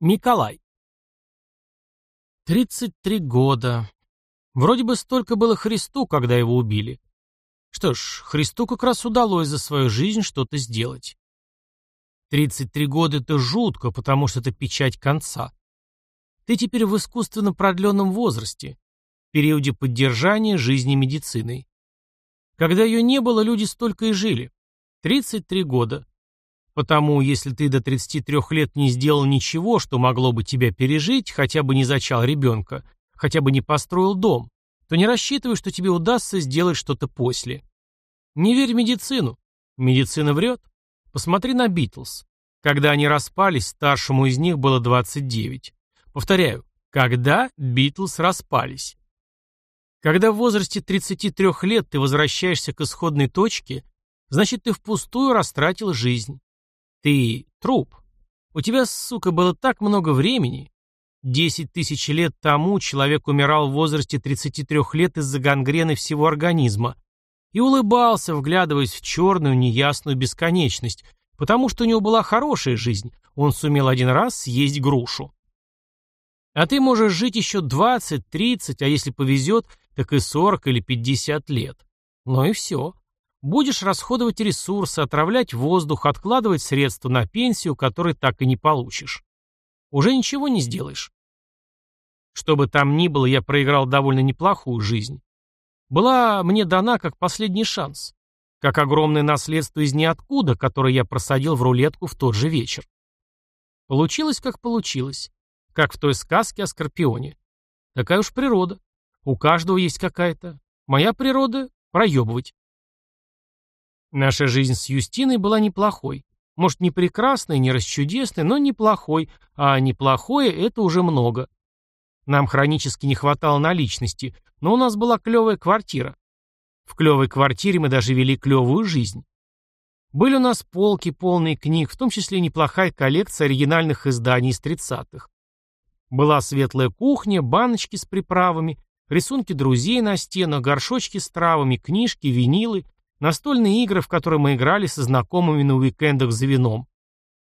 Николай. 33 года. Вроде бы столько было Христу, когда его убили. Что ж, Христу как раз удалось за свою жизнь что-то сделать. 33 года — это жутко, потому что это печать конца. Ты теперь в искусственно продленном возрасте, в периоде поддержания жизни медициной. Когда ее не было, люди столько и жили. 33 года. Потому, если ты до 33 лет не сделал ничего, что могло бы тебя пережить, хотя бы не зачал ребенка, хотя бы не построил дом, то не рассчитывай, что тебе удастся сделать что-то после. Не верь медицину. Медицина врет. Посмотри на Битлз. Когда они распались, старшему из них было 29. Повторяю, когда Битлз распались. Когда в возрасте 33 лет ты возвращаешься к исходной точке, значит ты впустую растратил жизнь. Ты труп. У тебя, сука, было так много времени. Десять тысяч лет тому человек умирал в возрасте 33 лет из-за гангрены всего организма и улыбался, вглядываясь в черную неясную бесконечность, потому что у него была хорошая жизнь, он сумел один раз съесть грушу. А ты можешь жить еще 20, 30, а если повезет, так и 40 или 50 лет. Ну и все. Будешь расходовать ресурсы, отравлять воздух, откладывать средства на пенсию, которые так и не получишь. Уже ничего не сделаешь. Что бы там ни было, я проиграл довольно неплохую жизнь. Была мне дана как последний шанс. Как огромное наследство из ниоткуда, которое я просадил в рулетку в тот же вечер. Получилось, как получилось. Как в той сказке о Скорпионе. Такая уж природа. У каждого есть какая-то. Моя природа — проебывать. Наша жизнь с Юстиной была неплохой. Может, не прекрасной, не расчудесной, но неплохой, а неплохое — это уже много. Нам хронически не хватало наличности, но у нас была клевая квартира. В клевой квартире мы даже вели клевую жизнь. Были у нас полки, полные книг, в том числе неплохая коллекция оригинальных изданий из тридцатых. Была светлая кухня, баночки с приправами, рисунки друзей на стенах, горшочки с травами, книжки, винилы, Настольные игры, в которые мы играли со знакомыми на уикендах за вином.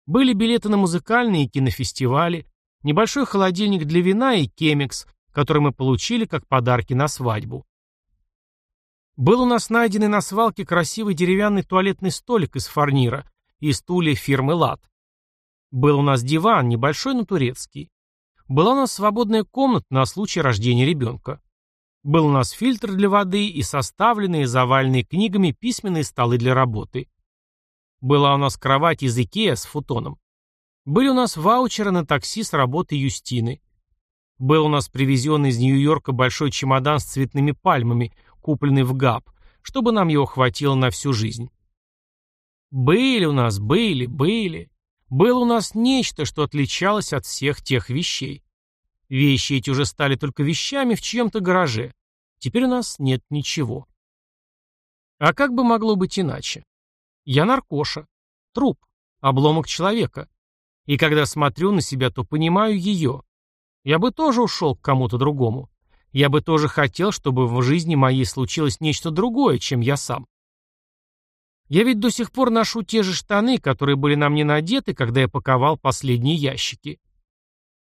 Были билеты на музыкальные и кинофестивали, небольшой холодильник для вина и кемикс, который мы получили как подарки на свадьбу. Был у нас найденный на свалке красивый деревянный туалетный столик из фарнира и стулья фирмы «Лад». Был у нас диван, небольшой, но турецкий. Была у нас свободная комната на случай рождения ребенка. Был у нас фильтр для воды и составленные, заваленные книгами письменные столы для работы. Была у нас кровать из Икеа с футоном. Были у нас ваучеры на такси с работы Юстины. Был у нас привезенный из Нью-Йорка большой чемодан с цветными пальмами, купленный в ГАП, чтобы нам его хватило на всю жизнь. Были у нас, были, были. Было у нас нечто, что отличалось от всех тех вещей. Вещи эти уже стали только вещами в чьем-то гараже. Теперь у нас нет ничего. А как бы могло быть иначе? Я наркоша, труп, обломок человека. И когда смотрю на себя, то понимаю ее. Я бы тоже ушел к кому-то другому. Я бы тоже хотел, чтобы в жизни моей случилось нечто другое, чем я сам. Я ведь до сих пор ношу те же штаны, которые были на мне надеты, когда я паковал последние ящики.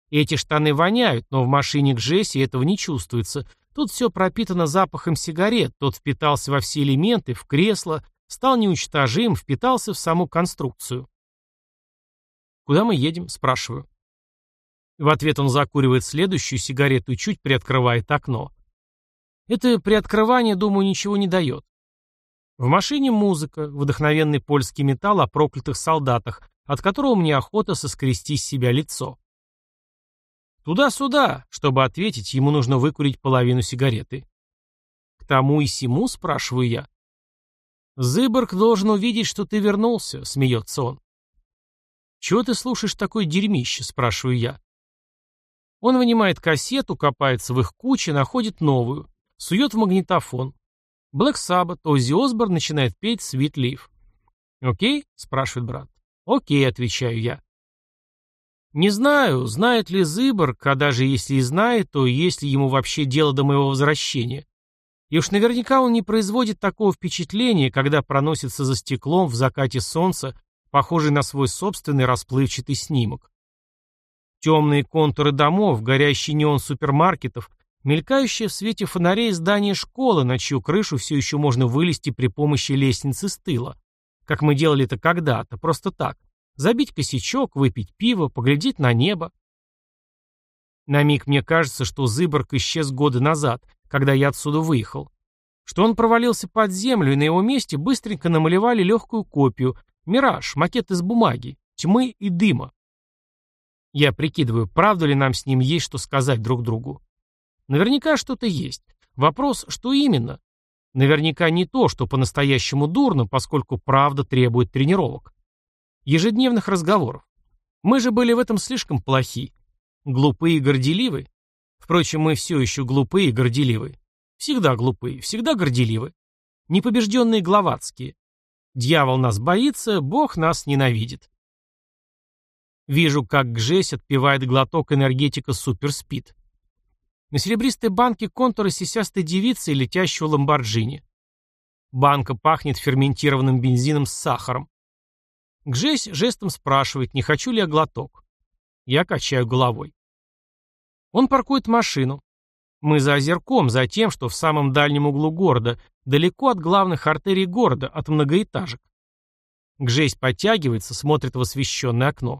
Эти штаны воняют, но в машине к Джесси этого не чувствуется. Тут все пропитано запахом сигарет, тот впитался во все элементы, в кресло, стал неуничтожим, впитался в саму конструкцию. «Куда мы едем?» – спрашиваю. В ответ он закуривает следующую сигарету и чуть приоткрывает окно. Это приоткрывание, думаю, ничего не дает. В машине музыка, вдохновенный польский металл о проклятых солдатах, от которого мне охота соскрести с себя лицо. Туда-сюда, чтобы ответить, ему нужно выкурить половину сигареты. К тому и сему, спрашиваю я. Зыборг должен увидеть, что ты вернулся, смеется он. Чего ты слушаешь такое дерьмище, спрашиваю я. Он вынимает кассету, копается в их куче, находит новую, сует в магнитофон. Блэк Sabbath, Оззи Осборн начинает петь Sweet Leaf. «Окей?» — спрашивает брат. «Окей», — отвечаю я. Не знаю, знает ли Зыборг, а даже если и знает, то есть ли ему вообще дело до моего возвращения. И уж наверняка он не производит такого впечатления, когда проносится за стеклом в закате солнца, похожий на свой собственный расплывчатый снимок. Темные контуры домов, горящий неон супермаркетов, мелькающее в свете фонарей здание школы, на чью крышу все еще можно вылезти при помощи лестницы с тыла. Как мы делали это когда-то, просто так. Забить косячок, выпить пиво, поглядеть на небо. На миг мне кажется, что Зыборг исчез годы назад, когда я отсюда выехал. Что он провалился под землю, и на его месте быстренько намалевали легкую копию, мираж, макет из бумаги, тьмы и дыма. Я прикидываю, правда ли нам с ним есть что сказать друг другу. Наверняка что-то есть. Вопрос, что именно? Наверняка не то, что по-настоящему дурно, поскольку правда требует тренировок ежедневных разговоров. Мы же были в этом слишком плохи. Глупые и горделивы. Впрочем, мы все еще глупые и горделивы. Всегда глупые, всегда горделивы. Непобежденные главатские. Дьявол нас боится, Бог нас ненавидит. Вижу, как Гжесь отпивает глоток энергетика суперспид. На серебристой банке контуры сисястой девицы и летящего ламборджини. Банка пахнет ферментированным бензином с сахаром. Гжесь жестом спрашивает, не хочу ли я глоток. Я качаю головой. Он паркует машину. Мы за озерком, за тем, что в самом дальнем углу города, далеко от главных артерий города, от многоэтажек. Гжесь подтягивается, смотрит в освещенное окно.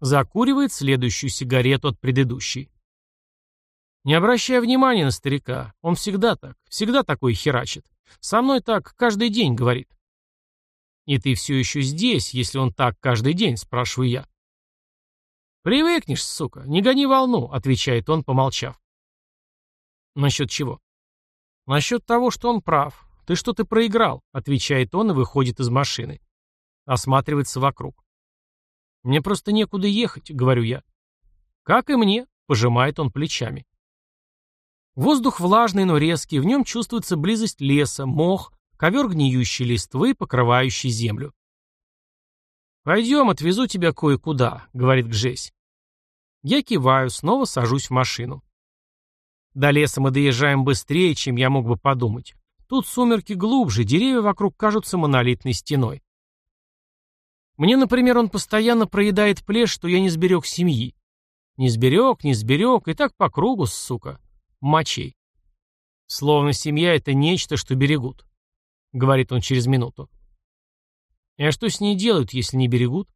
Закуривает следующую сигарету от предыдущей. Не обращая внимания на старика, он всегда так, всегда такой херачит. Со мной так каждый день говорит. «И ты все еще здесь, если он так каждый день?» – спрашиваю я. «Привыкнешь, сука, не гони волну», – отвечает он, помолчав. «Насчет чего?» «Насчет того, что он прав. Ты что-то проиграл», – отвечает он и выходит из машины. Осматривается вокруг. «Мне просто некуда ехать», — говорю я. «Как и мне», — пожимает он плечами. Воздух влажный, но резкий, в нем чувствуется близость леса, мох, ковер гниющей листвы, покрывающий землю. «Пойдем, отвезу тебя кое-куда», — говорит Гжесь. Я киваю, снова сажусь в машину. До леса мы доезжаем быстрее, чем я мог бы подумать. Тут сумерки глубже, деревья вокруг кажутся монолитной стеной. Мне, например, он постоянно проедает плешь, что я не сберег семьи. Не сберег, не сберег, и так по кругу, сука. Мочей. Словно семья — это нечто, что берегут говорит он через минуту. «А что с ней делают, если не берегут?»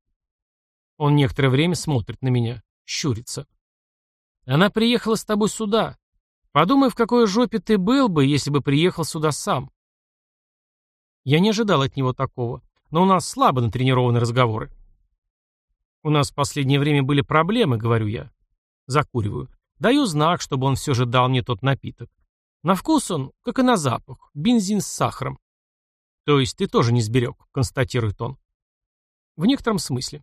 Он некоторое время смотрит на меня, щурится. «Она приехала с тобой сюда. Подумай, в какой жопе ты был бы, если бы приехал сюда сам». Я не ожидал от него такого, но у нас слабо натренированы разговоры. «У нас в последнее время были проблемы», — говорю я. Закуриваю. Даю знак, чтобы он все же дал мне тот напиток. На вкус он, как и на запах, бензин с сахаром. То есть ты тоже не сберег, констатирует он. В некотором смысле.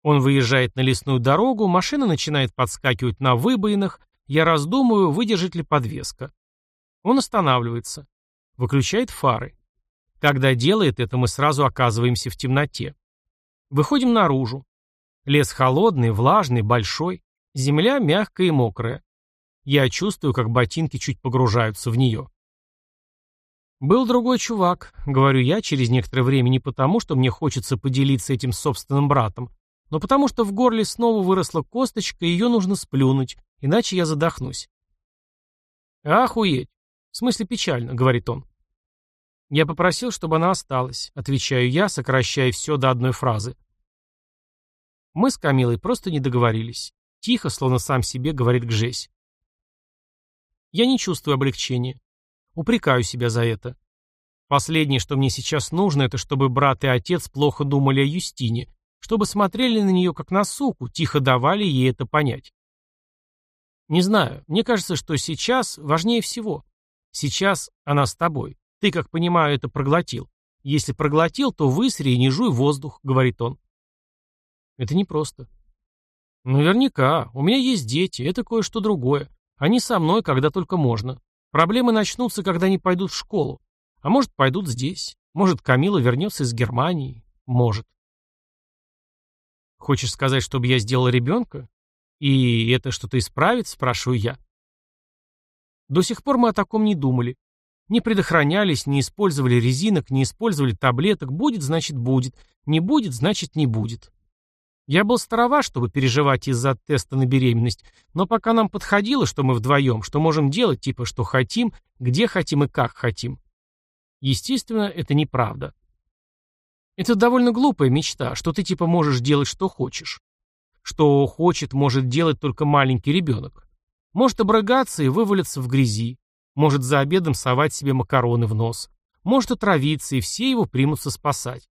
Он выезжает на лесную дорогу, машина начинает подскакивать на выбоинах, я раздумываю, выдержит ли подвеска. Он останавливается, выключает фары. Когда делает это, мы сразу оказываемся в темноте. Выходим наружу. Лес холодный, влажный, большой. Земля мягкая и мокрая. Я чувствую, как ботинки чуть погружаются в нее. «Был другой чувак», — говорю я через некоторое время не потому, что мне хочется поделиться этим собственным братом, но потому что в горле снова выросла косточка, и ее нужно сплюнуть, иначе я задохнусь. «Охуеть! В смысле печально», — говорит он. «Я попросил, чтобы она осталась», — отвечаю я, сокращая все до одной фразы. Мы с Камилой просто не договорились. Тихо, словно сам себе, говорит Гжесь. Я не чувствую облегчения. Упрекаю себя за это. Последнее, что мне сейчас нужно, это чтобы брат и отец плохо думали о Юстине, чтобы смотрели на нее как на суку, тихо давали ей это понять. Не знаю, мне кажется, что сейчас важнее всего. Сейчас она с тобой. Ты, как понимаю, это проглотил. Если проглотил, то высри и не жуй воздух, говорит он. Это непросто. Наверняка. У меня есть дети, это кое-что другое. Они со мной, когда только можно. Проблемы начнутся, когда они пойдут в школу. А может, пойдут здесь. Может, Камила вернется из Германии. Может. Хочешь сказать, чтобы я сделал ребенка? И это что-то исправит, спрашиваю я. До сих пор мы о таком не думали. Не предохранялись, не использовали резинок, не использовали таблеток. Будет, значит, будет. Не будет, значит, не будет. Я был старова, чтобы переживать из-за теста на беременность, но пока нам подходило, что мы вдвоем, что можем делать, типа, что хотим, где хотим и как хотим. Естественно, это неправда. Это довольно глупая мечта, что ты типа можешь делать, что хочешь. Что хочет, может делать только маленький ребенок. Может обрыгаться и вывалиться в грязи. Может за обедом совать себе макароны в нос. Может отравиться, и все его примутся спасать.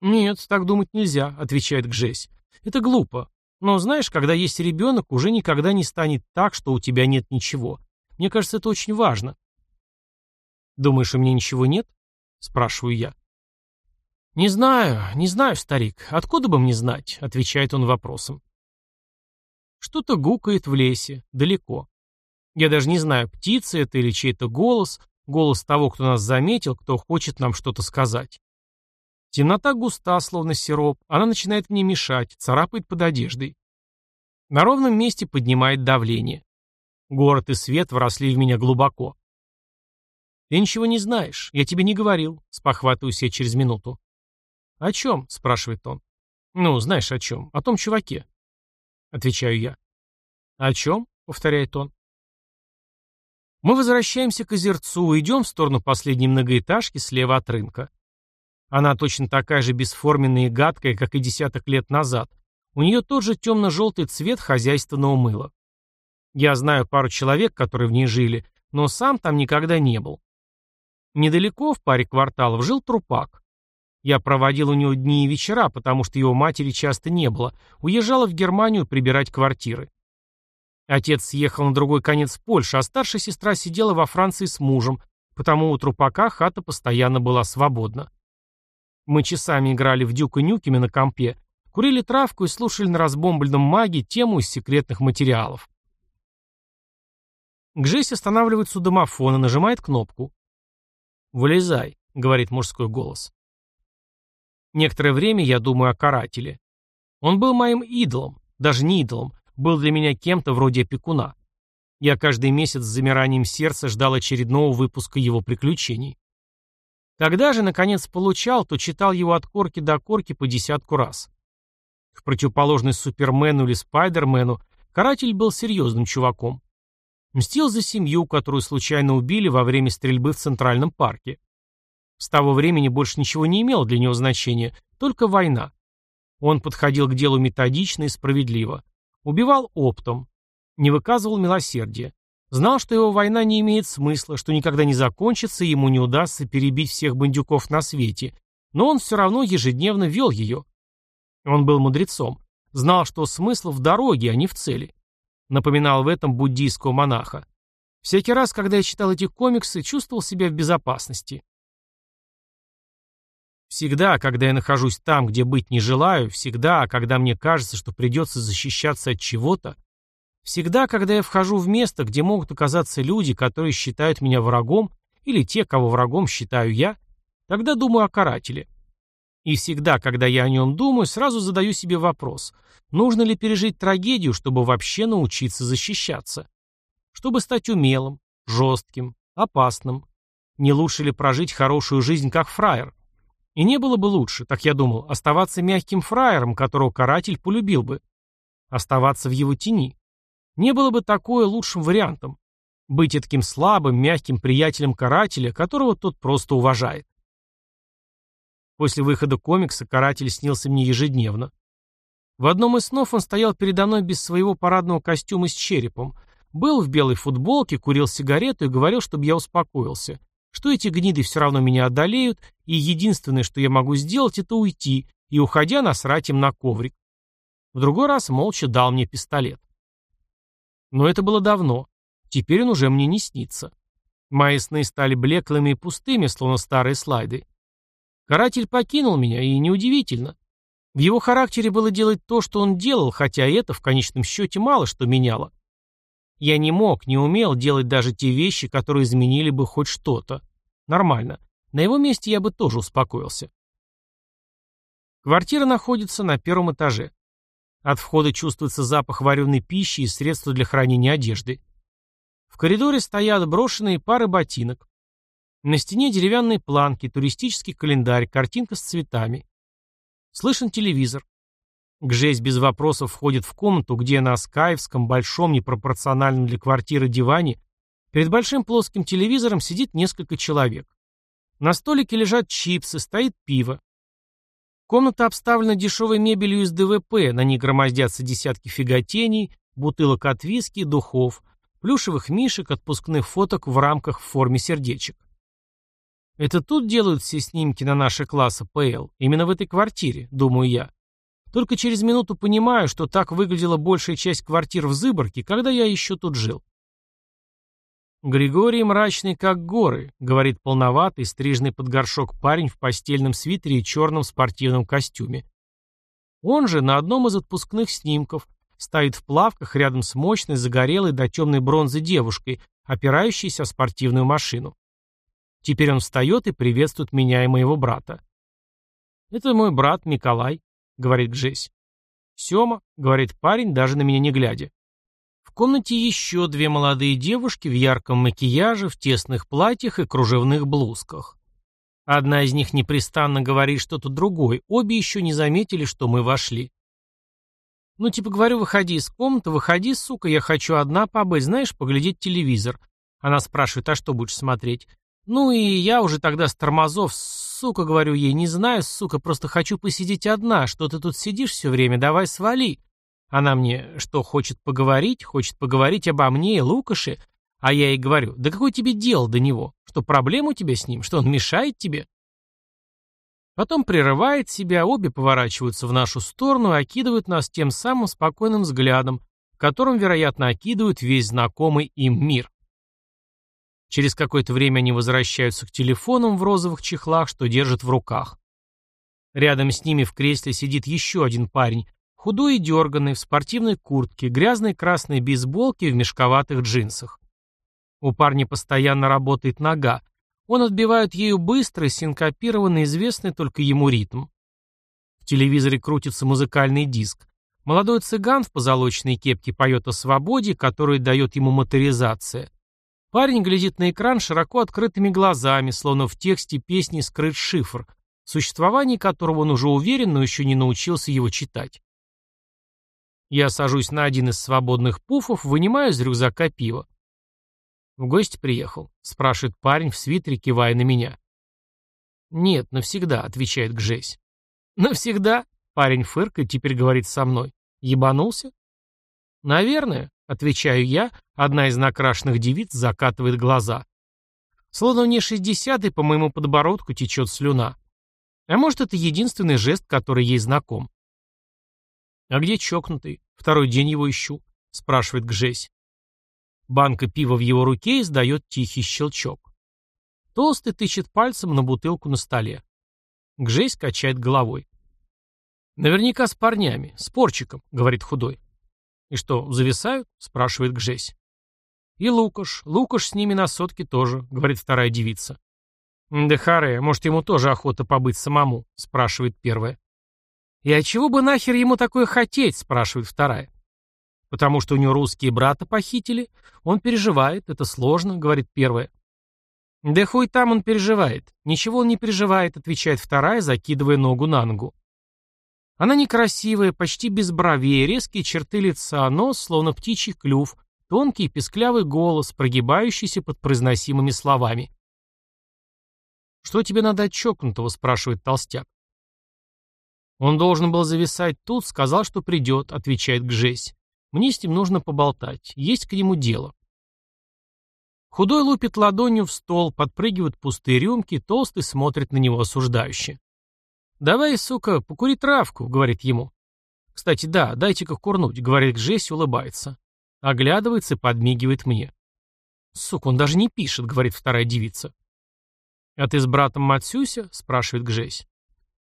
«Нет, так думать нельзя», — отвечает Гжесь. «Это глупо. Но знаешь, когда есть ребенок, уже никогда не станет так, что у тебя нет ничего. Мне кажется, это очень важно». «Думаешь, у меня ничего нет?» — спрашиваю я. «Не знаю, не знаю, старик. Откуда бы мне знать?» — отвечает он вопросом. Что-то гукает в лесе, далеко. Я даже не знаю, птица это или чей-то голос, голос того, кто нас заметил, кто хочет нам что-то сказать. Темнота густа, словно сироп, она начинает мне мешать, царапает под одеждой. На ровном месте поднимает давление. Город и свет вросли в меня глубоко. «Ты ничего не знаешь, я тебе не говорил», — спохватываюсь я через минуту. «О чем?» — спрашивает он. «Ну, знаешь о чем? О том чуваке». Отвечаю я. «О чем?» — повторяет он. Мы возвращаемся к озерцу, идем в сторону последней многоэтажки слева от рынка. Она точно такая же бесформенная и гадкая, как и десяток лет назад. У нее тот же темно-желтый цвет хозяйственного мыла. Я знаю пару человек, которые в ней жили, но сам там никогда не был. Недалеко, в паре кварталов, жил трупак. Я проводил у него дни и вечера, потому что его матери часто не было, уезжала в Германию прибирать квартиры. Отец съехал на другой конец Польши, а старшая сестра сидела во Франции с мужем, потому у трупака хата постоянно была свободна. Мы часами играли в Дюка Нюкеме на компе, курили травку и слушали на разбомбленном маге тему из секретных материалов. Гжесь останавливается у домофона, нажимает кнопку. «Вылезай», — говорит мужской голос. Некоторое время я думаю о карателе. Он был моим идолом, даже не идолом, был для меня кем-то вроде опекуна. Я каждый месяц с замиранием сердца ждал очередного выпуска его приключений. Когда же, наконец, получал, то читал его от корки до корки по десятку раз. В противоположность Супермену или Спайдермену, каратель был серьезным чуваком. Мстил за семью, которую случайно убили во время стрельбы в Центральном парке. С того времени больше ничего не имело для него значения, только война. Он подходил к делу методично и справедливо. Убивал оптом. Не выказывал милосердия. Знал, что его война не имеет смысла, что никогда не закончится и ему не удастся перебить всех бандюков на свете, но он все равно ежедневно вел ее. Он был мудрецом, знал, что смысл в дороге, а не в цели. Напоминал в этом буддийского монаха. Всякий раз, когда я читал эти комиксы, чувствовал себя в безопасности. Всегда, когда я нахожусь там, где быть не желаю, всегда, когда мне кажется, что придется защищаться от чего-то, Всегда, когда я вхожу в место, где могут оказаться люди, которые считают меня врагом, или те, кого врагом считаю я, тогда думаю о карателе. И всегда, когда я о нем думаю, сразу задаю себе вопрос, нужно ли пережить трагедию, чтобы вообще научиться защищаться? Чтобы стать умелым, жестким, опасным? Не лучше ли прожить хорошую жизнь как фраер? И не было бы лучше, так я думал, оставаться мягким фраером, которого каратель полюбил бы. Оставаться в его тени. Не было бы такое лучшим вариантом. Быть таким слабым, мягким приятелем карателя, которого тот просто уважает. После выхода комикса каратель снился мне ежедневно. В одном из снов он стоял передо мной без своего парадного костюма с черепом, был в белой футболке, курил сигарету и говорил, чтобы я успокоился, что эти гниды все равно меня одолеют, и единственное, что я могу сделать, это уйти и, уходя, насрать им на коврик. В другой раз молча дал мне пистолет. Но это было давно. Теперь он уже мне не снится. Мои сны стали блеклыми и пустыми, словно старые слайды. Каратель покинул меня, и неудивительно. В его характере было делать то, что он делал, хотя это, в конечном счете, мало что меняло. Я не мог, не умел делать даже те вещи, которые изменили бы хоть что-то. Нормально. На его месте я бы тоже успокоился. Квартира находится на первом этаже. От входа чувствуется запах вареной пищи и средства для хранения одежды. В коридоре стоят брошенные пары ботинок. На стене деревянные планки, туристический календарь, картинка с цветами. Слышен телевизор. Гжесь без вопросов входит в комнату, где на скаевском, большом, непропорциональном для квартиры диване перед большим плоским телевизором сидит несколько человек. На столике лежат чипсы, стоит пиво. Комната обставлена дешевой мебелью из ДВП, на ней громоздятся десятки фиготений, бутылок от виски, духов, плюшевых мишек, отпускных фоток в рамках в форме сердечек. Это тут делают все снимки на наши классы ПЛ, именно в этой квартире, думаю я. Только через минуту понимаю, что так выглядела большая часть квартир в Зыборке, когда я еще тут жил. «Григорий мрачный, как горы», — говорит полноватый, стрижный под горшок парень в постельном свитере и черном спортивном костюме. Он же на одном из отпускных снимков стоит в плавках рядом с мощной, загорелой до темной бронзы девушкой, опирающейся о спортивную машину. Теперь он встает и приветствует меня и моего брата. «Это мой брат Николай», — говорит Джесс. «Сема», — говорит парень, даже на меня не глядя комнате еще две молодые девушки в ярком макияже, в тесных платьях и кружевных блузках. Одна из них непрестанно говорит что-то другой, обе еще не заметили, что мы вошли. Ну, типа, говорю, выходи из комнаты, выходи, сука, я хочу одна побыть, знаешь, поглядеть телевизор. Она спрашивает, а что будешь смотреть? Ну, и я уже тогда с тормозов, сука, говорю ей, не знаю, сука, просто хочу посидеть одна, что ты тут сидишь все время, давай свали. Она мне что, хочет поговорить? Хочет поговорить обо мне и Лукаше? А я ей говорю, да какое тебе дело до него? Что проблема у тебя с ним? Что он мешает тебе? Потом прерывает себя, обе поворачиваются в нашу сторону и окидывают нас тем самым спокойным взглядом, которым, вероятно, окидывают весь знакомый им мир. Через какое-то время они возвращаются к телефонам в розовых чехлах, что держат в руках. Рядом с ними в кресле сидит еще один парень, Худой и дерганный, в спортивной куртке, грязной красной бейсболке в мешковатых джинсах. У парня постоянно работает нога. Он отбивает ею быстрый, синкопированный, известный только ему ритм. В телевизоре крутится музыкальный диск. Молодой цыган в позолоченной кепке поет о свободе, которую дает ему моторизация. Парень глядит на экран широко открытыми глазами, словно в тексте песни скрыт шифр, в существовании которого он уже уверен, но еще не научился его читать. Я сажусь на один из свободных пуфов, вынимаю из рюкзака пиво. «В гости приехал?» — спрашивает парень в свитере, кивая на меня. «Нет, навсегда», — отвечает Гжесь. «Навсегда?» — парень фыркает, теперь говорит со мной. «Ебанулся?» «Наверное», — отвечаю я, одна из накрашенных девиц закатывает глаза. Словно мне шестьдесят, и по моему подбородку течет слюна. А может, это единственный жест, который ей знаком. «А где чокнутый? Второй день его ищу», — спрашивает Гжесь. Банка пива в его руке издает тихий щелчок. Толстый тычет пальцем на бутылку на столе. Гжесь качает головой. «Наверняка с парнями, с порчиком», — говорит худой. «И что, зависают?» — спрашивает Гжесь. «И Лукаш. Лукаш с ними на сотке тоже», — говорит вторая девица. «Да харе, может, ему тоже охота побыть самому?» — спрашивает первая. «И от чего бы нахер ему такое хотеть?» – спрашивает вторая. «Потому что у него русские брата похитили. Он переживает, это сложно», – говорит первая. «Да хуй там он переживает. Ничего он не переживает», – отвечает вторая, закидывая ногу на ногу. Она некрасивая, почти без бровей, резкие черты лица, нос, словно птичий клюв, тонкий песклявый голос, прогибающийся под произносимыми словами. «Что тебе надо от чокнутого?» – спрашивает толстяк. «Он должен был зависать тут, сказал, что придет», — отвечает Гжесь. «Мне с ним нужно поболтать. Есть к нему дело». Худой лупит ладонью в стол, подпрыгивают пустые рюмки, толстый смотрит на него осуждающе. «Давай, сука, покури травку», — говорит ему. «Кстати, да, дайте-ка курнуть», — говорит Гжесь улыбается. Оглядывается и подмигивает мне. «Сука, он даже не пишет», — говорит вторая девица. «А ты с братом Матсюся?» — спрашивает Гжесь.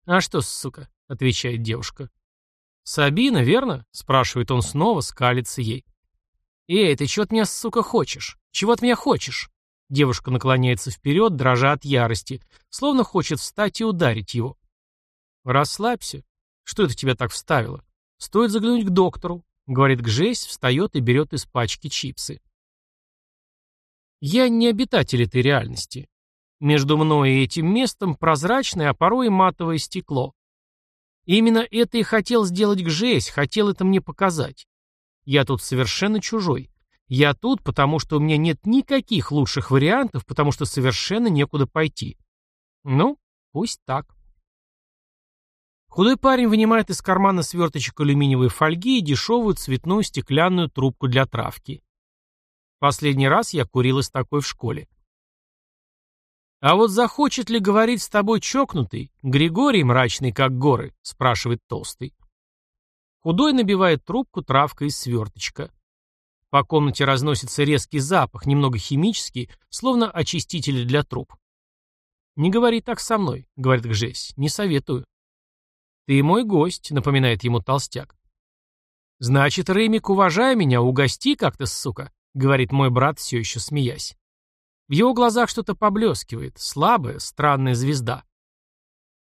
«А что, сука?» — отвечает девушка. «Сабина, верно?» — спрашивает он снова, скалится ей. «Эй, ты чего от меня, сука, хочешь? Чего от меня хочешь?» Девушка наклоняется вперед, дрожа от ярости, словно хочет встать и ударить его. «Расслабься. Что это тебя так вставило? Стоит заглянуть к доктору», — говорит Гжесь, встает и берет из пачки чипсы. «Я не обитатель этой реальности. Между мной и этим местом прозрачное, а порой матовое стекло. И именно это и хотел сделать Гжесь, хотел это мне показать. Я тут совершенно чужой. Я тут, потому что у меня нет никаких лучших вариантов, потому что совершенно некуда пойти. Ну, пусть так. Худой парень вынимает из кармана сверточек алюминиевой фольги и дешевую цветную стеклянную трубку для травки. Последний раз я курил из такой в школе. «А вот захочет ли говорить с тобой чокнутый, Григорий мрачный, как горы?» — спрашивает толстый. Худой набивает трубку травкой из сверточка. По комнате разносится резкий запах, немного химический, словно очиститель для труб. «Не говори так со мной», — говорит Гжесь, — «не советую». «Ты мой гость», — напоминает ему толстяк. «Значит, Ремик, уважай меня, угости как-то, сука», — говорит мой брат, все еще смеясь. В его глазах что-то поблескивает, слабая, странная звезда.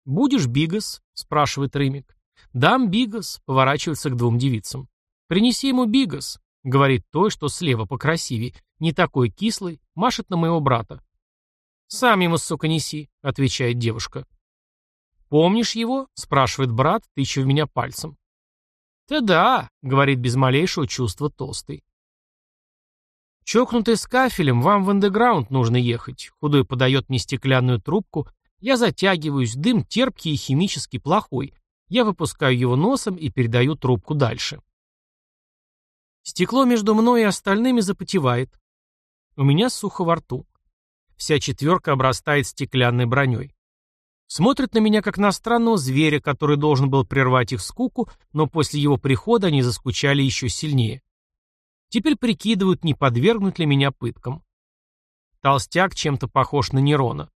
«Будешь бигас?» — спрашивает Ремик. «Дам бигас», — поворачивается к двум девицам. «Принеси ему бигас», Говорит той, что слева покрасивее, не такой кислый, машет на моего брата. «Сам ему, сука, неси», — отвечает девушка. «Помнишь его?» — спрашивает брат, тыча в меня пальцем. «Да да», — говорит без малейшего чувства толстый. «Чокнутый с кафелем, вам в андеграунд нужно ехать», — худой подает мне стеклянную трубку. Я затягиваюсь, дым терпкий и химически плохой. Я выпускаю его носом и передаю трубку дальше. Стекло между мной и остальными запотевает. У меня сухо во рту. Вся четверка обрастает стеклянной броней. Смотрят на меня как на странного зверя, который должен был прервать их скуку, но после его прихода они заскучали еще сильнее. Теперь прикидывают, не подвергнут ли меня пыткам. Толстяк чем-то похож на Нерона.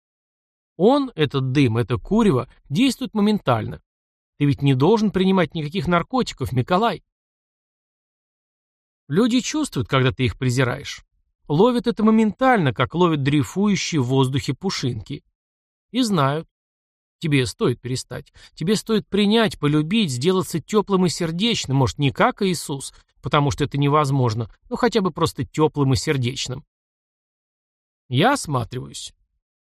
Он, этот дым, это курево, действует моментально. Ты ведь не должен принимать никаких наркотиков, Миколай. Люди чувствуют, когда ты их презираешь. Ловят это моментально, как ловят дрейфующие в воздухе пушинки. И знают. Тебе стоит перестать. Тебе стоит принять, полюбить, сделаться теплым и сердечным, может, не как Иисус, потому что это невозможно, но хотя бы просто теплым и сердечным. Я осматриваюсь.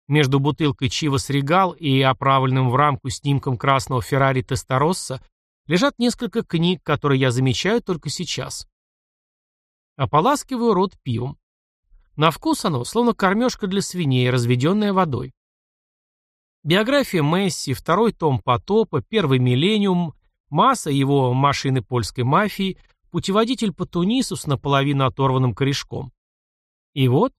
Между бутылкой Чивас Регал и оправленным в рамку снимком красного Феррари Тесторосса лежат несколько книг, которые я замечаю только сейчас. Ополаскиваю рот пивом. На вкус оно, словно кормежка для свиней, разведенная водой. Биография Месси, второй том потопа, первый миллениум, масса его машины польской мафии, путеводитель по Тунису с наполовину оторванным корешком. И вот,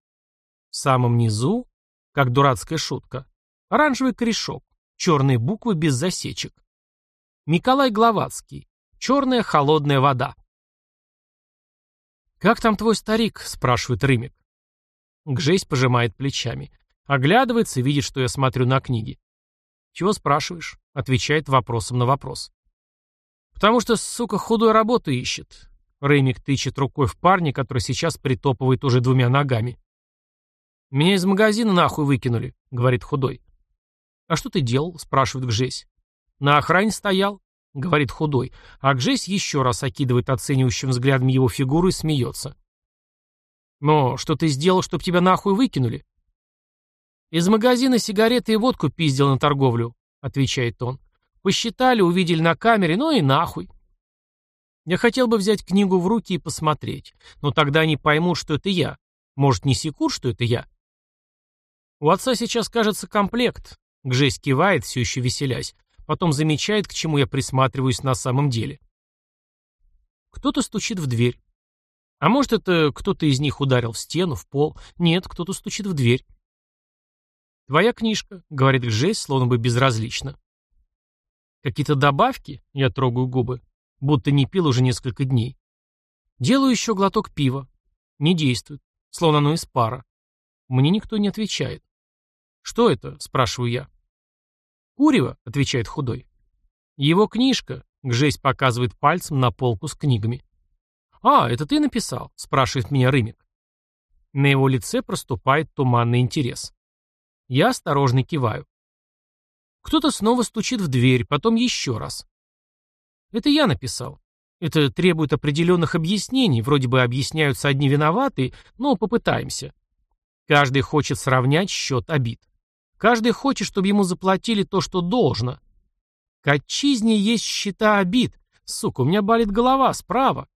в самом низу, как дурацкая шутка, оранжевый корешок, черные буквы без засечек. Николай Гловацкий. Черная холодная вода. «Как там твой старик?» — спрашивает Рымик. Гжесь пожимает плечами. Оглядывается, видит, что я смотрю на книги. «Чего спрашиваешь?» — отвечает вопросом на вопрос. «Потому что, сука, худой работу ищет». Реймик тычет рукой в парня, который сейчас притопывает уже двумя ногами. «Меня из магазина нахуй выкинули», — говорит худой. «А что ты делал?» — спрашивает Гжесь. «На охране стоял. — говорит худой, а Гжесь еще раз окидывает оценивающим взглядом его фигуру и смеется. «Но что ты сделал, чтоб тебя нахуй выкинули?» «Из магазина сигареты и водку пиздил на торговлю», — отвечает он. «Посчитали, увидели на камере, ну и нахуй». Я хотел бы взять книгу в руки и посмотреть, но тогда они поймут, что это я. Может, не секут, что это я? У отца сейчас, кажется, комплект. Гжесь кивает, все еще веселясь. Потом замечает, к чему я присматриваюсь на самом деле. Кто-то стучит в дверь. А может, это кто-то из них ударил в стену, в пол? Нет, кто-то стучит в дверь. «Твоя книжка», — говорит Гжесь, словно бы безразлично. «Какие-то добавки?» — я трогаю губы. Будто не пил уже несколько дней. Делаю еще глоток пива. Не действует. Словно оно из пара. Мне никто не отвечает. «Что это?» — спрашиваю я. «Курево», — отвечает худой. «Его книжка», — Гжесь показывает пальцем на полку с книгами. «А, это ты написал?» — спрашивает меня Рымик. На его лице проступает туманный интерес. Я осторожно киваю. Кто-то снова стучит в дверь, потом еще раз. Это я написал. Это требует определенных объяснений, вроде бы объясняются одни виноватые, но попытаемся. Каждый хочет сравнять счет обид. Каждый хочет, чтобы ему заплатили то, что должно. К отчизне есть счета обид. Сука, у меня болит голова, справа.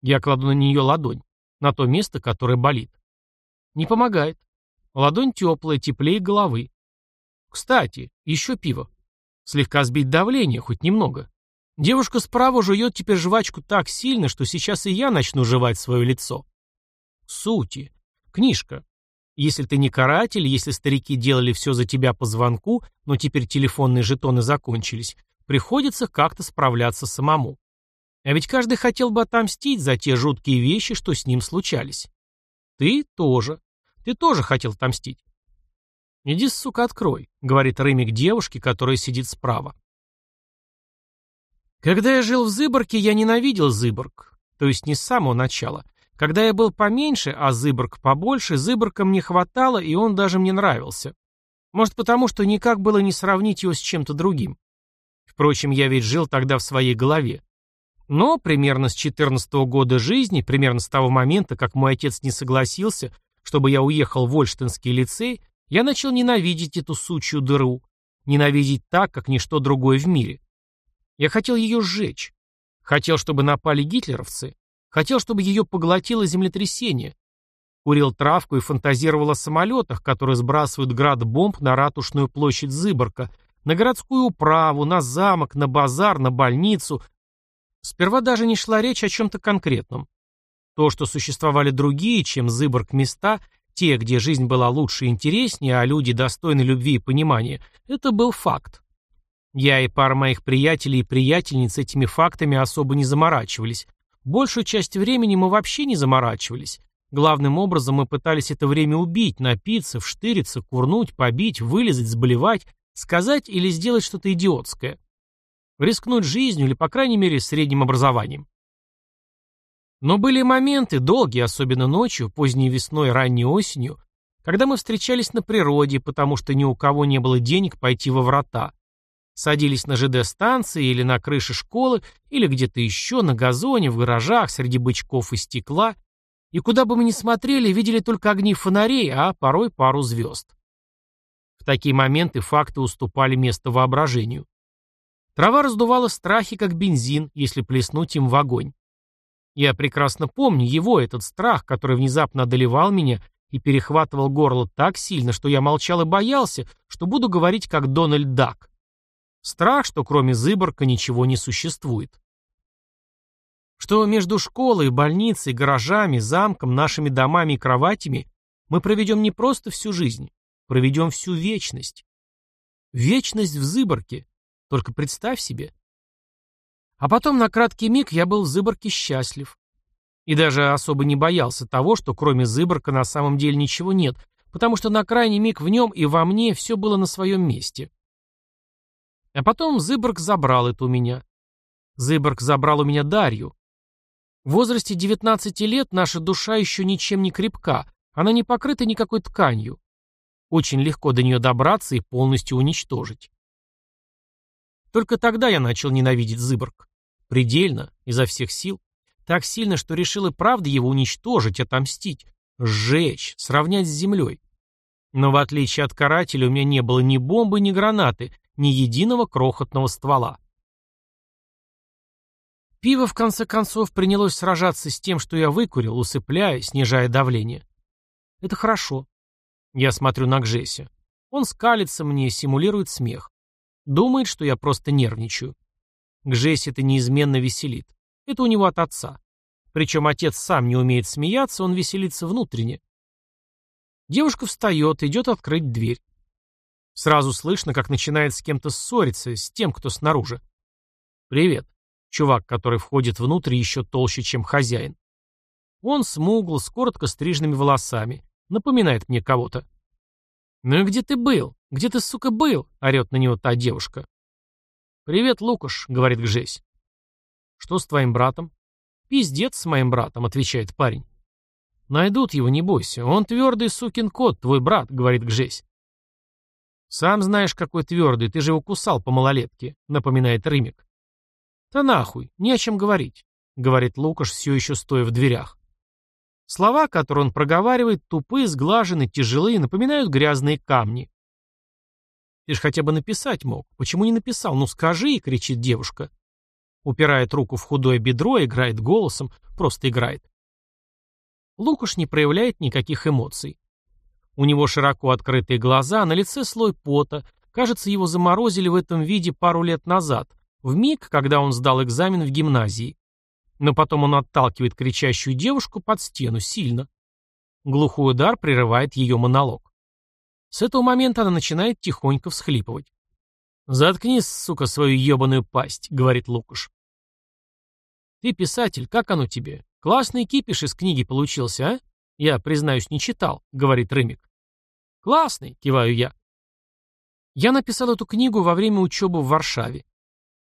Я кладу на нее ладонь, на то место, которое болит. Не помогает. Ладонь теплая, теплее головы. Кстати, еще пиво. Слегка сбить давление, хоть немного. Девушка справа жует теперь жвачку так сильно, что сейчас и я начну жевать свое лицо. Сути. Книжка. Если ты не каратель, если старики делали все за тебя по звонку, но теперь телефонные жетоны закончились, приходится как-то справляться самому. А ведь каждый хотел бы отомстить за те жуткие вещи, что с ним случались. Ты тоже. Ты тоже хотел отомстить. «Иди, сука, открой», — говорит Рымик девушке, которая сидит справа. Когда я жил в Зыборке, я ненавидел Зыборг. То есть не с самого начала. Когда я был поменьше, а Зыборг побольше, Зыборка мне хватало, и он даже мне нравился. Может, потому что никак было не сравнить его с чем-то другим. Впрочем, я ведь жил тогда в своей голове. Но примерно с 14 -го года жизни, примерно с того момента, как мой отец не согласился, чтобы я уехал в Ольштинский лицей, я начал ненавидеть эту сучью дыру. Ненавидеть так, как ничто другое в мире. Я хотел ее сжечь. Хотел, чтобы напали гитлеровцы. Хотел, чтобы ее поглотило землетрясение. Курил травку и фантазировал о самолетах, которые сбрасывают град бомб на ратушную площадь Зыборка, на городскую управу, на замок, на базар, на больницу. Сперва даже не шла речь о чем-то конкретном. То, что существовали другие, чем Зыборг места, те, где жизнь была лучше и интереснее, а люди достойны любви и понимания, это был факт. Я и пара моих приятелей и приятельниц этими фактами особо не заморачивались. Большую часть времени мы вообще не заморачивались. Главным образом мы пытались это время убить, напиться, вштыриться, курнуть, побить, вылезать, сблевать, сказать или сделать что-то идиотское. Рискнуть жизнью или, по крайней мере, средним образованием. Но были моменты, долгие, особенно ночью, поздней весной, ранней осенью, когда мы встречались на природе, потому что ни у кого не было денег пойти во врата. Садились на ЖД-станции или на крыше школы, или где-то еще, на газоне, в гаражах, среди бычков и стекла, и куда бы мы ни смотрели, видели только огни фонарей, а порой пару звезд. В такие моменты факты уступали место воображению. Трава раздувала страхи, как бензин, если плеснуть им в огонь. Я прекрасно помню его, этот страх, который внезапно одолевал меня и перехватывал горло так сильно, что я молчал и боялся, что буду говорить как Дональд Дак. Страх, что кроме Зыборка ничего не существует. Что между школой, больницей, гаражами, замком, нашими домами и кроватями мы проведем не просто всю жизнь, проведем всю вечность. Вечность в Зыборке. Только представь себе. А потом на краткий миг я был в Зыборке счастлив. И даже особо не боялся того, что кроме Зыборка на самом деле ничего нет, потому что на крайний миг в нем и во мне все было на своем месте. А потом Зыборг забрал это у меня. Зыборг забрал у меня Дарью. В возрасте 19 лет наша душа еще ничем не крепка, она не покрыта никакой тканью. Очень легко до нее добраться и полностью уничтожить. Только тогда я начал ненавидеть Зыборг. Предельно, изо всех сил. Так сильно, что решил и правда его уничтожить, отомстить, сжечь, сравнять с землей. Но в отличие от карателя у меня не было ни бомбы, ни гранаты, ни единого крохотного ствола. Пиво, в конце концов, принялось сражаться с тем, что я выкурил, усыпляя, снижая давление. Это хорошо. Я смотрю на Гжеся. Он скалится мне, симулирует смех. Думает, что я просто нервничаю. Гжесь это неизменно веселит. Это у него от отца. Причем отец сам не умеет смеяться, он веселится внутренне. Девушка встает, идет открыть дверь. Сразу слышно, как начинает с кем-то ссориться, с тем, кто снаружи. «Привет». Чувак, который входит внутрь еще толще, чем хозяин. Он смугл, с коротко стриженными волосами. Напоминает мне кого-то. «Ну и где ты был? Где ты, сука, был?» — орет на него та девушка. «Привет, Лукаш», — говорит Гжесь. «Что с твоим братом?» «Пиздец с моим братом», — отвечает парень. «Найдут его, не бойся. Он твердый сукин кот, твой брат», — говорит Гжесь. «Сам знаешь, какой твердый, ты же его кусал по малолетке», — напоминает Рымик. «Да нахуй, не о чем говорить», — говорит Лукаш, все еще стоя в дверях. Слова, которые он проговаривает, тупые, сглажены, тяжелые, напоминают грязные камни. Ты ж хотя бы написать мог. Почему не написал? Ну скажи, кричит девушка. Упирает руку в худое бедро, играет голосом, просто играет. Лукаш не проявляет никаких эмоций. У него широко открытые глаза, на лице слой пота. Кажется, его заморозили в этом виде пару лет назад, в миг, когда он сдал экзамен в гимназии. Но потом он отталкивает кричащую девушку под стену сильно. Глухой удар прерывает ее монолог. С этого момента она начинает тихонько всхлипывать. «Заткнись, сука, свою ебаную пасть», — говорит Лукаш. «Ты писатель, как оно тебе? Классный кипиш из книги получился, а? Я, признаюсь, не читал», — говорит Рымик. «Классный», — киваю я. Я написал эту книгу во время учебы в Варшаве.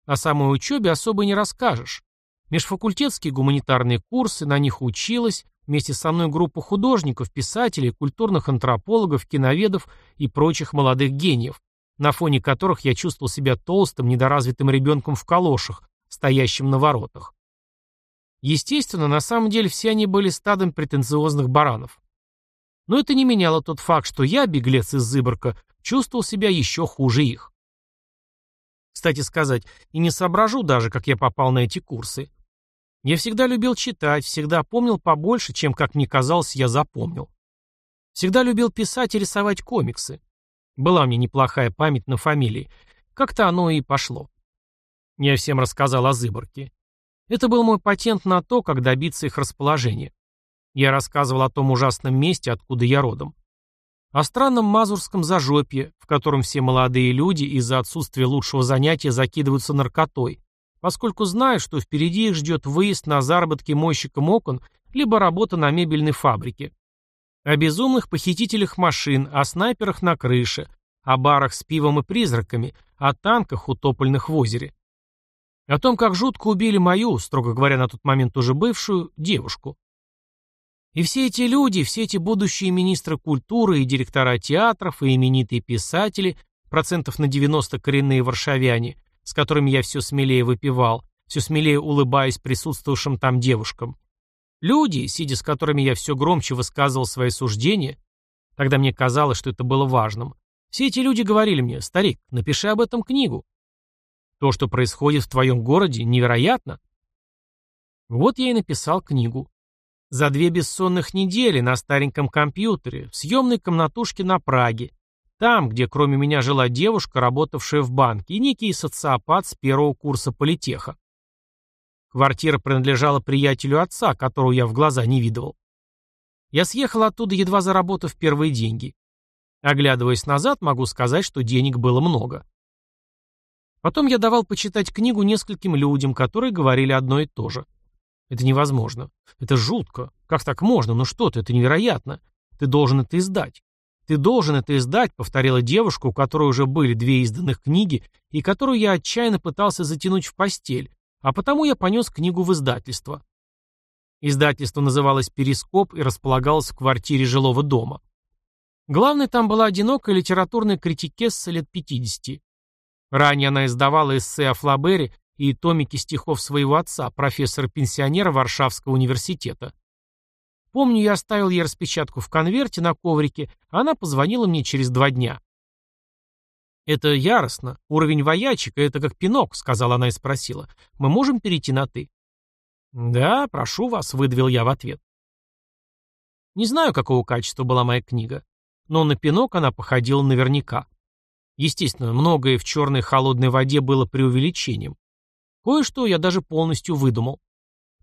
О самой учебе особо не расскажешь. Межфакультетские гуманитарные курсы, на них училась, вместе со мной группа художников, писателей, культурных антропологов, киноведов и прочих молодых гениев, на фоне которых я чувствовал себя толстым, недоразвитым ребенком в калошах, стоящим на воротах. Естественно, на самом деле все они были стадом претенциозных баранов. Но это не меняло тот факт, что я, беглец из Зыборка, чувствовал себя еще хуже их. Кстати сказать, и не соображу даже, как я попал на эти курсы. Я всегда любил читать, всегда помнил побольше, чем, как мне казалось, я запомнил. Всегда любил писать и рисовать комиксы. Была мне неплохая память на фамилии. Как-то оно и пошло. Я всем рассказал о Зыборке. Это был мой патент на то, как добиться их расположения. Я рассказывал о том ужасном месте, откуда я родом. О странном мазурском зажопье, в котором все молодые люди из-за отсутствия лучшего занятия закидываются наркотой, поскольку знают, что впереди их ждет выезд на заработки мойщиком окон, либо работа на мебельной фабрике. О безумных похитителях машин, о снайперах на крыше, о барах с пивом и призраками, о танках, утопленных в озере. О том, как жутко убили мою, строго говоря, на тот момент уже бывшую, девушку. И все эти люди, все эти будущие министры культуры и директора театров, и именитые писатели, процентов на 90 коренные варшавяне, с которыми я все смелее выпивал, все смелее улыбаясь присутствовавшим там девушкам. Люди, сидя с которыми я все громче высказывал свои суждения, тогда мне казалось, что это было важным, все эти люди говорили мне, старик, напиши об этом книгу. То, что происходит в твоем городе, невероятно. Вот я и написал книгу. За две бессонных недели на стареньком компьютере, в съемной комнатушке на Праге. Там, где кроме меня жила девушка, работавшая в банке, и некий социопат с первого курса политеха. Квартира принадлежала приятелю отца, которого я в глаза не видывал. Я съехал оттуда, едва заработав первые деньги. Оглядываясь назад, могу сказать, что денег было много. Потом я давал почитать книгу нескольким людям, которые говорили одно и то же. Это невозможно. Это жутко. Как так можно? Ну что ты, это невероятно. Ты должен это издать. Ты должен это издать, повторила девушка, у которой уже были две изданных книги, и которую я отчаянно пытался затянуть в постель, а потому я понес книгу в издательство. Издательство называлось «Перископ» и располагалось в квартире жилого дома. Главной там была одинокая литературная критикесса лет 50. Ранее она издавала эссе о Флабере и томики стихов своего отца, профессора-пенсионера Варшавского университета. Помню, я оставил ей распечатку в конверте на коврике, а она позвонила мне через два дня. «Это яростно. Уровень воячика — это как пинок», — сказала она и спросила. «Мы можем перейти на «ты»?» «Да, прошу вас», — выдавил я в ответ. Не знаю, какого качества была моя книга, но на пинок она походила наверняка. Естественно, многое в черной холодной воде было преувеличением. Кое-что я даже полностью выдумал.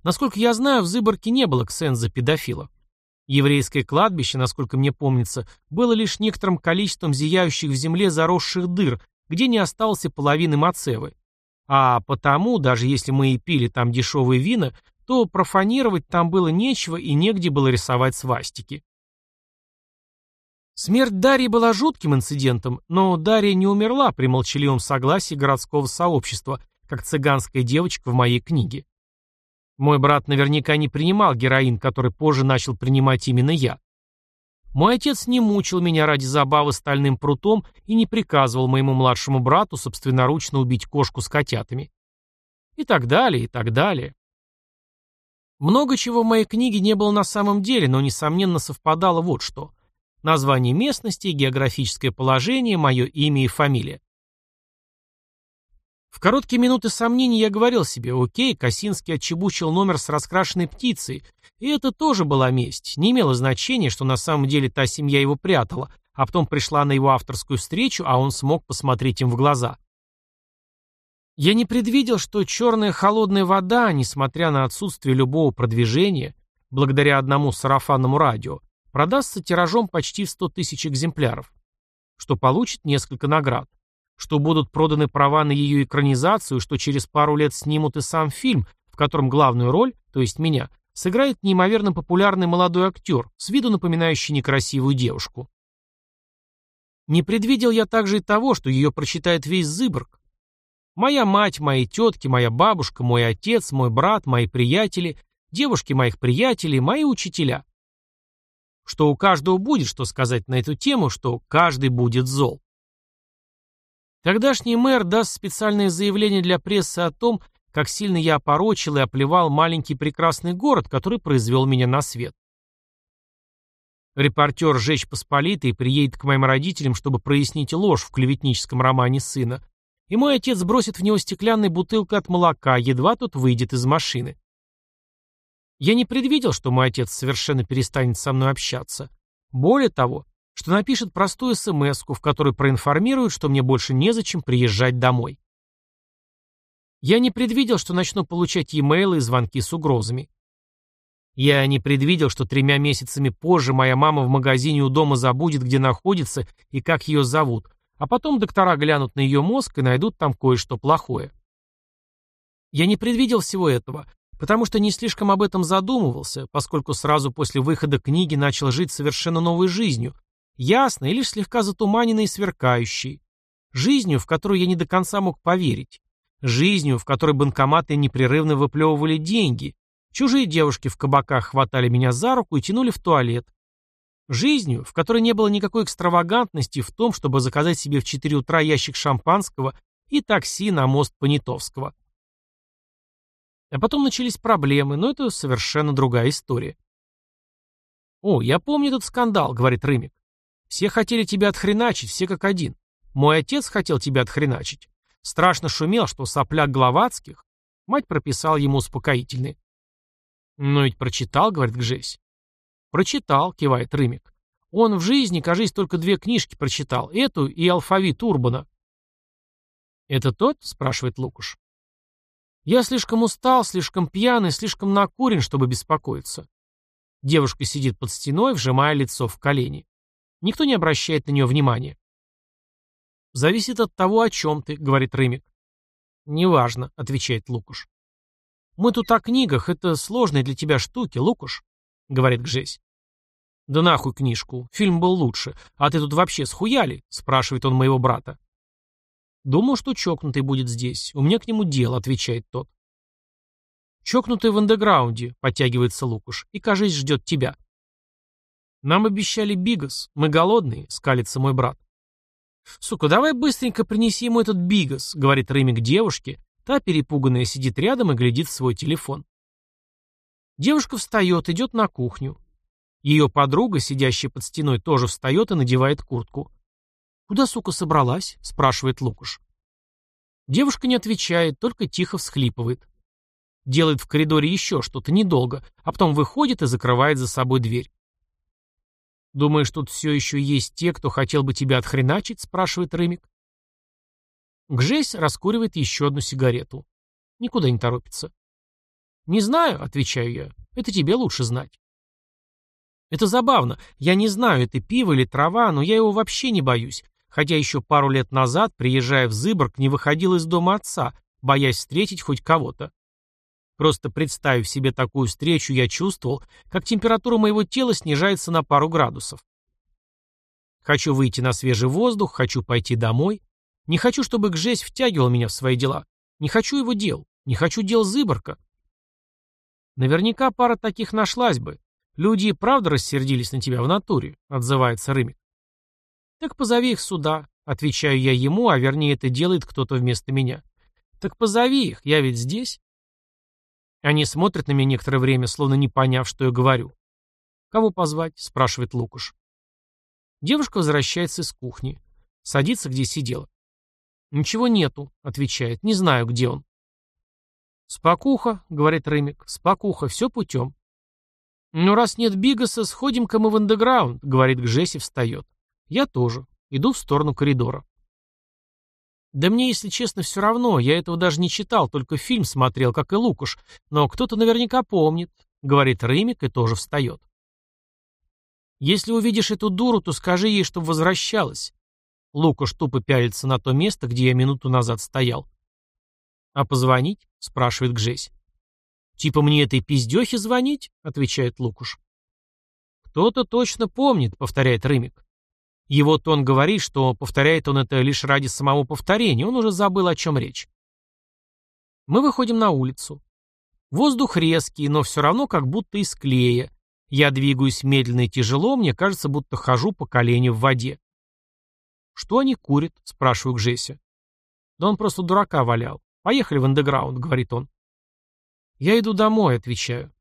Насколько я знаю, в Зыборке не было ксенза-педофила. Еврейское кладбище, насколько мне помнится, было лишь некоторым количеством зияющих в земле заросших дыр, где не осталось и половины мацевы. А потому, даже если мы и пили там дешевые вина, то профанировать там было нечего и негде было рисовать свастики. Смерть Дарьи была жутким инцидентом, но Дарья не умерла при молчаливом согласии городского сообщества, как цыганская девочка в моей книге. Мой брат наверняка не принимал героин, который позже начал принимать именно я. Мой отец не мучил меня ради забавы стальным прутом и не приказывал моему младшему брату собственноручно убить кошку с котятами. И так далее, и так далее. Много чего в моей книге не было на самом деле, но, несомненно, совпадало вот что. Название местности, географическое положение, мое имя и фамилия. В короткие минуты сомнений я говорил себе, окей, Косинский отчебучил номер с раскрашенной птицей, и это тоже была месть. Не имело значения, что на самом деле та семья его прятала, а потом пришла на его авторскую встречу, а он смог посмотреть им в глаза. Я не предвидел, что черная холодная вода, несмотря на отсутствие любого продвижения, благодаря одному сарафанному радио, продастся тиражом почти в 100 тысяч экземпляров, что получит несколько наград, что будут проданы права на ее экранизацию, что через пару лет снимут и сам фильм, в котором главную роль, то есть меня, сыграет неимоверно популярный молодой актер, с виду напоминающий некрасивую девушку. Не предвидел я также и того, что ее прочитает весь Зыборг. Моя мать, мои тетки, моя бабушка, мой отец, мой брат, мои приятели, девушки моих приятелей, мои учителя. Что у каждого будет что сказать на эту тему, что каждый будет зол. Тогдашний мэр даст специальное заявление для прессы о том, как сильно я опорочил и оплевал маленький прекрасный город, который произвел меня на свет. Репортер «Жечь Посполитый» приедет к моим родителям, чтобы прояснить ложь в клеветническом романе сына, и мой отец бросит в него стеклянной бутылкой от молока, едва тот выйдет из машины. Я не предвидел, что мой отец совершенно перестанет со мной общаться. Более того, что напишет простую смс в которой проинформирует, что мне больше незачем приезжать домой. Я не предвидел, что начну получать e-mail и звонки с угрозами. Я не предвидел, что тремя месяцами позже моя мама в магазине у дома забудет, где находится и как ее зовут, а потом доктора глянут на ее мозг и найдут там кое-что плохое. Я не предвидел всего этого, потому что не слишком об этом задумывался, поскольку сразу после выхода книги начал жить совершенно новой жизнью, ясной и лишь слегка затуманенной и сверкающей, жизнью, в которую я не до конца мог поверить, жизнью, в которой банкоматы непрерывно выплевывали деньги, Чужие девушки в кабаках хватали меня за руку и тянули в туалет. Жизнью, в которой не было никакой экстравагантности в том, чтобы заказать себе в 4 утра ящик шампанского и такси на мост Понятовского. А потом начались проблемы, но это совершенно другая история. «О, я помню этот скандал», — говорит Рымик. «Все хотели тебя отхреначить, все как один. Мой отец хотел тебя отхреначить. Страшно шумел, что сопляк Гловацких...» Мать прописал ему успокоительный. «Но ведь прочитал», — говорит Гжесь. «Прочитал», — кивает Рымик. «Он в жизни, кажись, только две книжки прочитал, эту и алфавит Урбана». «Это тот?» — спрашивает Лукуш. «Я слишком устал, слишком пьяный, слишком накурен, чтобы беспокоиться». Девушка сидит под стеной, вжимая лицо в колени. Никто не обращает на нее внимания. «Зависит от того, о чем ты», — говорит Рымик. «Неважно», — отвечает Лукуш. «Мы тут о книгах, это сложные для тебя штуки, Лукуш», — говорит Гжесь. «Да нахуй книжку, фильм был лучше. А ты тут вообще схуяли?» — спрашивает он моего брата. «Думал, что чокнутый будет здесь. У меня к нему дело», — отвечает тот. «Чокнутый в андеграунде», — подтягивается Лукуш, — «и, кажись, ждет тебя». «Нам обещали бигас. Мы голодные», — скалится мой брат. «Сука, давай быстренько принеси ему этот бигас», — говорит Рымик девушке, Та, перепуганная, сидит рядом и глядит в свой телефон. Девушка встает, идет на кухню. Ее подруга, сидящая под стеной, тоже встает и надевает куртку. «Куда, сука, собралась?» — спрашивает Лукаш. Девушка не отвечает, только тихо всхлипывает. Делает в коридоре еще что-то недолго, а потом выходит и закрывает за собой дверь. «Думаешь, тут все еще есть те, кто хотел бы тебя отхреначить?» — спрашивает Рымик. Гжесь раскуривает еще одну сигарету. Никуда не торопится. «Не знаю», — отвечаю я. «Это тебе лучше знать». Это забавно. Я не знаю, это пиво или трава, но я его вообще не боюсь. Хотя еще пару лет назад, приезжая в Зыборг, не выходил из дома отца, боясь встретить хоть кого-то. Просто представив себе такую встречу, я чувствовал, как температура моего тела снижается на пару градусов. Хочу выйти на свежий воздух, хочу пойти домой, не хочу, чтобы Гжесь втягивал меня в свои дела. Не хочу его дел. Не хочу дел Зыборка. Наверняка пара таких нашлась бы. Люди и правда рассердились на тебя в натуре, отзывается Рымик. Так позови их сюда, отвечаю я ему, а вернее это делает кто-то вместо меня. Так позови их, я ведь здесь. Они смотрят на меня некоторое время, словно не поняв, что я говорю. «Кого позвать?» — спрашивает Лукаш. Девушка возвращается из кухни. Садится, где сидела. «Ничего нету», — отвечает. «Не знаю, где он». «Спокуха», — говорит Рымик. «Спокуха, все путем». «Ну, раз нет Бигаса, сходим-ка мы в андеграунд», — говорит Гжеси, встает. «Я тоже. Иду в сторону коридора». Да мне, если честно, все равно. Я этого даже не читал, только фильм смотрел, как и Лукаш. Но кто-то наверняка помнит, — говорит Рымик и тоже встает. Если увидишь эту дуру, то скажи ей, чтобы возвращалась. Лукаш тупо пялится на то место, где я минуту назад стоял. «А позвонить?» — спрашивает Гжесь. «Типа мне этой пиздехе звонить?» — отвечает Лукаш. «Кто-то точно помнит», — повторяет Рымик. Его тон говорит, что повторяет он это лишь ради самого повторения, он уже забыл, о чем речь. Мы выходим на улицу. Воздух резкий, но все равно как будто из клея. Я двигаюсь медленно и тяжело, мне кажется, будто хожу по коленю в воде. «Что они курят?» — спрашиваю Гжеся. «Да он просто дурака валял. Поехали в андеграунд», — говорит он. «Я иду домой», — отвечаю.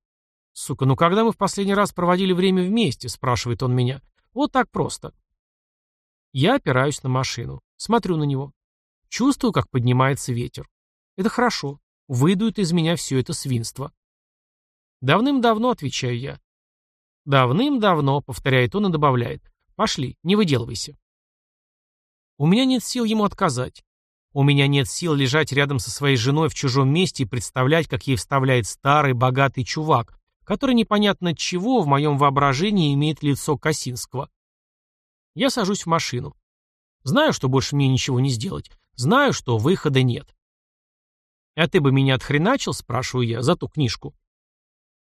«Сука, ну когда мы в последний раз проводили время вместе?» — спрашивает он меня. «Вот так просто». Я опираюсь на машину. Смотрю на него. Чувствую, как поднимается ветер. Это хорошо. Выйдут из меня все это свинство. Давным-давно, отвечаю я. Давным-давно, повторяет он и добавляет. Пошли, не выделывайся. У меня нет сил ему отказать. У меня нет сил лежать рядом со своей женой в чужом месте и представлять, как ей вставляет старый, богатый чувак, который непонятно чего в моем воображении имеет лицо Косинского. Я сажусь в машину. Знаю, что больше мне ничего не сделать. Знаю, что выхода нет. «А ты бы меня отхреначил?» – спрашиваю я, за ту книжку.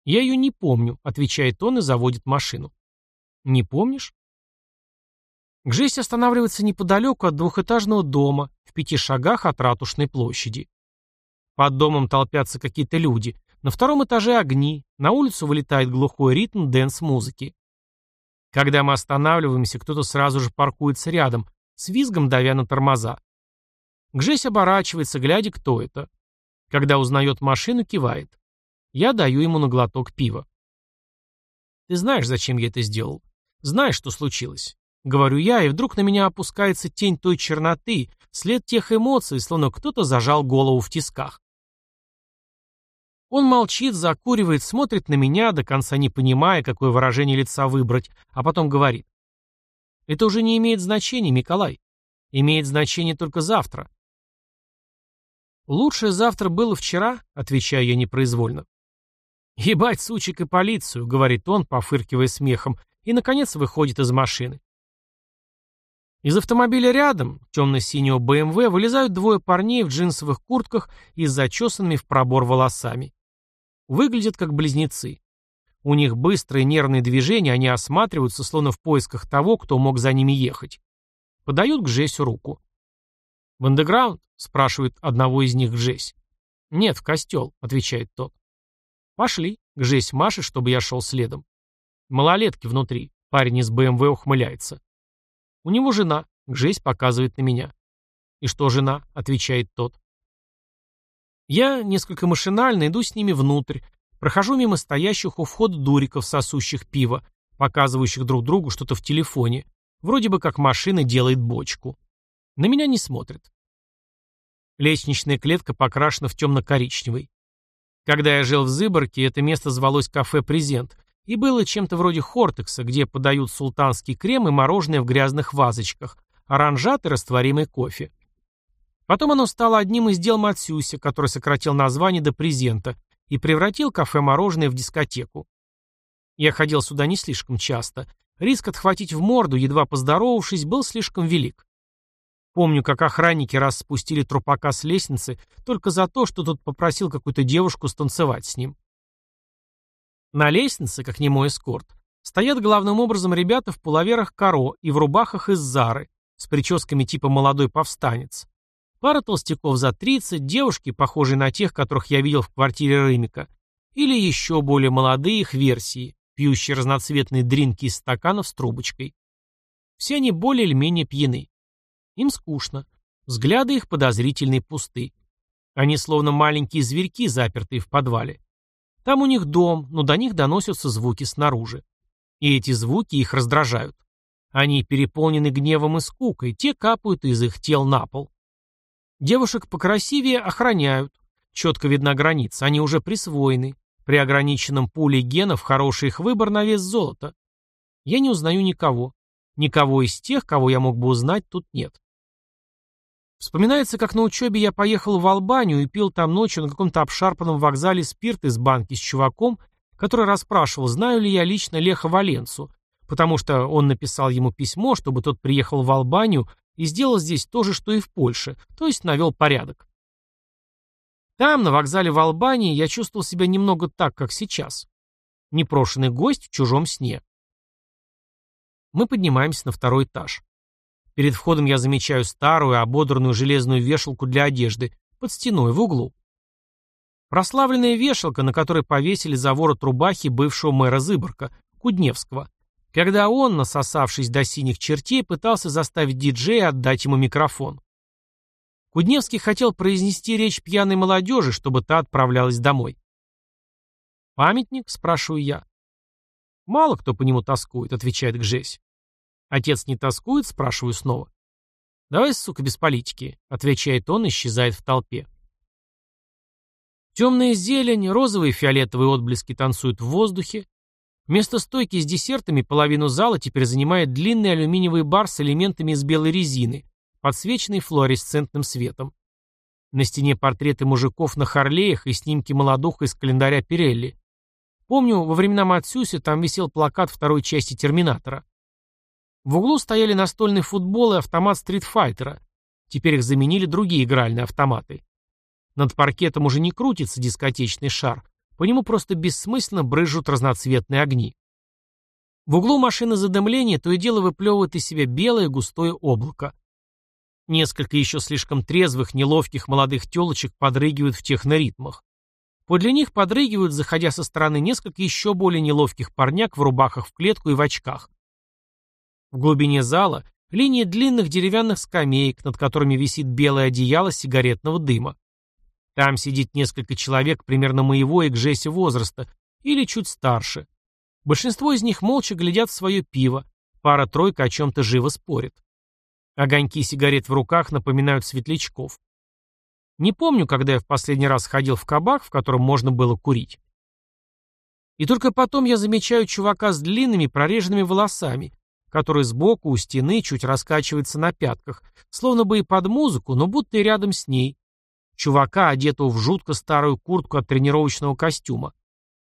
«Я ее не помню», – отвечает он и заводит машину. «Не помнишь?» Гжесть останавливается неподалеку от двухэтажного дома, в пяти шагах от Ратушной площади. Под домом толпятся какие-то люди. На втором этаже огни, на улицу вылетает глухой ритм дэнс-музыки. Когда мы останавливаемся, кто-то сразу же паркуется рядом, с визгом давя на тормоза. Гжесь оборачивается, глядя, кто это. Когда узнает машину, кивает. Я даю ему на глоток пива. Ты знаешь, зачем я это сделал? Знаешь, что случилось? Говорю я, и вдруг на меня опускается тень той черноты, след тех эмоций, словно кто-то зажал голову в тисках. Он молчит, закуривает, смотрит на меня, до конца не понимая, какое выражение лица выбрать, а потом говорит. Это уже не имеет значения, Николай. Имеет значение только завтра. Лучшее завтра было вчера, отвечаю я непроизвольно. «Ебать, сучек и полицию», — говорит он, пофыркивая смехом, и, наконец, выходит из машины. Из автомобиля рядом, темно-синего БМВ, эм вылезают двое парней в джинсовых куртках и с зачесанными в пробор волосами. Выглядят как близнецы. У них быстрые нервные движения, они осматриваются, словно в поисках того, кто мог за ними ехать. Подают к Жесю руку. «В андеграунд?» — спрашивает одного из них Гжесь. «Нет, в костел», — отвечает тот. «Пошли», — Гжесь машет, чтобы я шел следом. Малолетки внутри. Парень из БМВ ухмыляется. «У него жена», — Гжесь показывает на меня. «И что жена?» — отвечает тот. Я несколько машинально иду с ними внутрь, прохожу мимо стоящих у входа дуриков, сосущих пиво, показывающих друг другу что-то в телефоне, вроде бы как машина делает бочку. На меня не смотрят. Лестничная клетка покрашена в темно-коричневый. Когда я жил в Зыборке, это место звалось кафе «Презент», и было чем-то вроде хортекса, где подают султанский крем и мороженое в грязных вазочках, оранжат и растворимый кофе. Потом оно стало одним из дел Матсюся, который сократил название до презента и превратил кафе-мороженое в дискотеку. Я ходил сюда не слишком часто. Риск отхватить в морду, едва поздоровавшись, был слишком велик. Помню, как охранники раз спустили трупака с лестницы только за то, что тот попросил какую-то девушку станцевать с ним. На лестнице, как немой эскорт, стоят главным образом ребята в пуловерах Каро и в рубахах из Зары, с прическами типа «молодой повстанец». Пара толстяков за 30, девушки, похожие на тех, которых я видел в квартире Рымика, или еще более молодые их версии, пьющие разноцветные дринки из стаканов с трубочкой. Все они более или менее пьяны. Им скучно. Взгляды их подозрительные пусты. Они словно маленькие зверьки, запертые в подвале. Там у них дом, но до них доносятся звуки снаружи. И эти звуки их раздражают. Они переполнены гневом и скукой, те капают из их тел на пол. Девушек покрасивее охраняют. Четко видна граница, они уже присвоены. При ограниченном пуле генов хороший их выбор на вес золота. Я не узнаю никого. Никого из тех, кого я мог бы узнать, тут нет. Вспоминается, как на учебе я поехал в Албанию и пил там ночью на каком-то обшарпанном вокзале спирт из банки с чуваком, который расспрашивал, знаю ли я лично Леха Валенцу, потому что он написал ему письмо, чтобы тот приехал в Албанию и сделал здесь то же, что и в Польше, то есть навел порядок. Там, на вокзале в Албании, я чувствовал себя немного так, как сейчас. Непрошенный гость в чужом сне. Мы поднимаемся на второй этаж. Перед входом я замечаю старую, ободранную железную вешалку для одежды под стеной в углу. Прославленная вешалка, на которой повесили за ворот рубахи бывшего мэра Зыборка, Кудневского, когда он, насосавшись до синих чертей, пытался заставить диджея отдать ему микрофон. Кудневский хотел произнести речь пьяной молодежи, чтобы та отправлялась домой. «Памятник?» — спрашиваю я. «Мало кто по нему тоскует», — отвечает Гжесь. «Отец не тоскует?» — спрашиваю снова. «Давай, сука, без политики», — отвечает он и исчезает в толпе. Темная зелень, розовые и фиолетовые отблески танцуют в воздухе, Вместо стойки с десертами половину зала теперь занимает длинный алюминиевый бар с элементами из белой резины, подсвеченный флуоресцентным светом. На стене портреты мужиков на Харлеях и снимки молодуха из календаря Пирелли. Помню, во времена Мацюси там висел плакат второй части «Терминатора». В углу стояли настольный футбол и автомат стритфайтера. Теперь их заменили другие игральные автоматы. Над паркетом уже не крутится дискотечный шар, по нему просто бессмысленно брызжут разноцветные огни. В углу машины задымления то и дело выплевывает из себя белое густое облако. Несколько еще слишком трезвых, неловких молодых телочек подрыгивают в техноритмах. Подле них подрыгивают, заходя со стороны, несколько еще более неловких парняк в рубахах в клетку и в очках. В глубине зала линии длинных деревянных скамеек, над которыми висит белое одеяло сигаретного дыма. Там сидит несколько человек примерно моего и Гжеси возраста, или чуть старше. Большинство из них молча глядят в свое пиво, пара-тройка о чем-то живо спорит. Огоньки сигарет в руках напоминают светлячков. Не помню, когда я в последний раз ходил в кабак, в котором можно было курить. И только потом я замечаю чувака с длинными прореженными волосами, который сбоку у стены чуть раскачивается на пятках, словно бы и под музыку, но будто и рядом с ней, Чувака, одетого в жутко старую куртку от тренировочного костюма.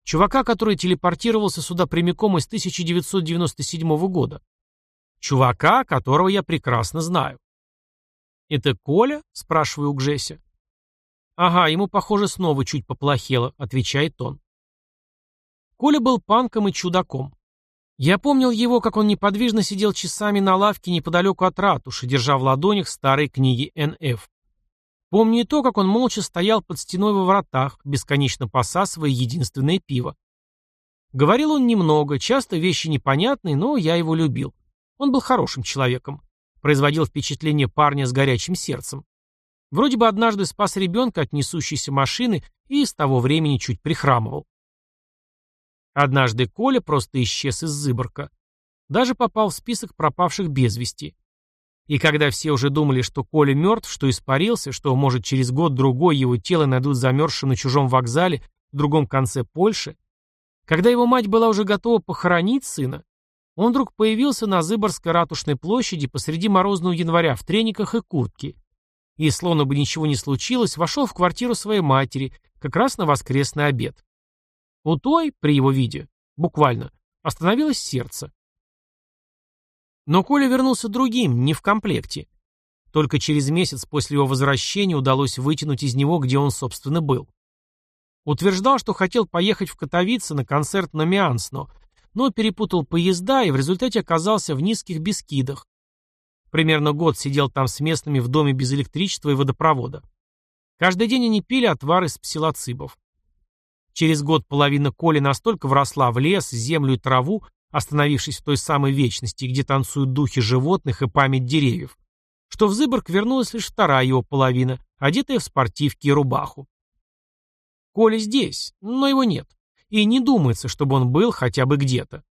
Чувака, который телепортировался сюда прямиком из 1997 года. Чувака, которого я прекрасно знаю. «Это Коля?» — спрашиваю у Гжеся. «Ага, ему, похоже, снова чуть поплохело», — отвечает он. Коля был панком и чудаком. Я помнил его, как он неподвижно сидел часами на лавке неподалеку от ратуши, держа в ладонях старые книги НФ. Помню и то, как он молча стоял под стеной во вратах, бесконечно посасывая единственное пиво. Говорил он немного, часто вещи непонятные, но я его любил. Он был хорошим человеком. Производил впечатление парня с горячим сердцем. Вроде бы однажды спас ребенка от несущейся машины и с того времени чуть прихрамывал. Однажды Коля просто исчез из Зыборка. Даже попал в список пропавших без вести. И когда все уже думали, что Коля мертв, что испарился, что, может, через год-другой его тело найдут замерзшим на чужом вокзале в другом конце Польши, когда его мать была уже готова похоронить сына, он вдруг появился на Зыборской ратушной площади посреди морозного января в трениках и куртке. И, словно бы ничего не случилось, вошел в квартиру своей матери, как раз на воскресный обед. У той, при его виде, буквально, остановилось сердце. Но Коля вернулся другим, не в комплекте. Только через месяц после его возвращения удалось вытянуть из него, где он, собственно, был. Утверждал, что хотел поехать в Катовице на концерт на Миансно, но перепутал поезда и в результате оказался в низких Бескидах. Примерно год сидел там с местными в доме без электричества и водопровода. Каждый день они пили отвар из псилоцибов. Через год половина Коли настолько вросла в лес, землю и траву, остановившись в той самой вечности, где танцуют духи животных и память деревьев, что в Зыборг вернулась лишь вторая его половина, одетая в спортивки и рубаху. Коля здесь, но его нет. И не думается, чтобы он был хотя бы где-то.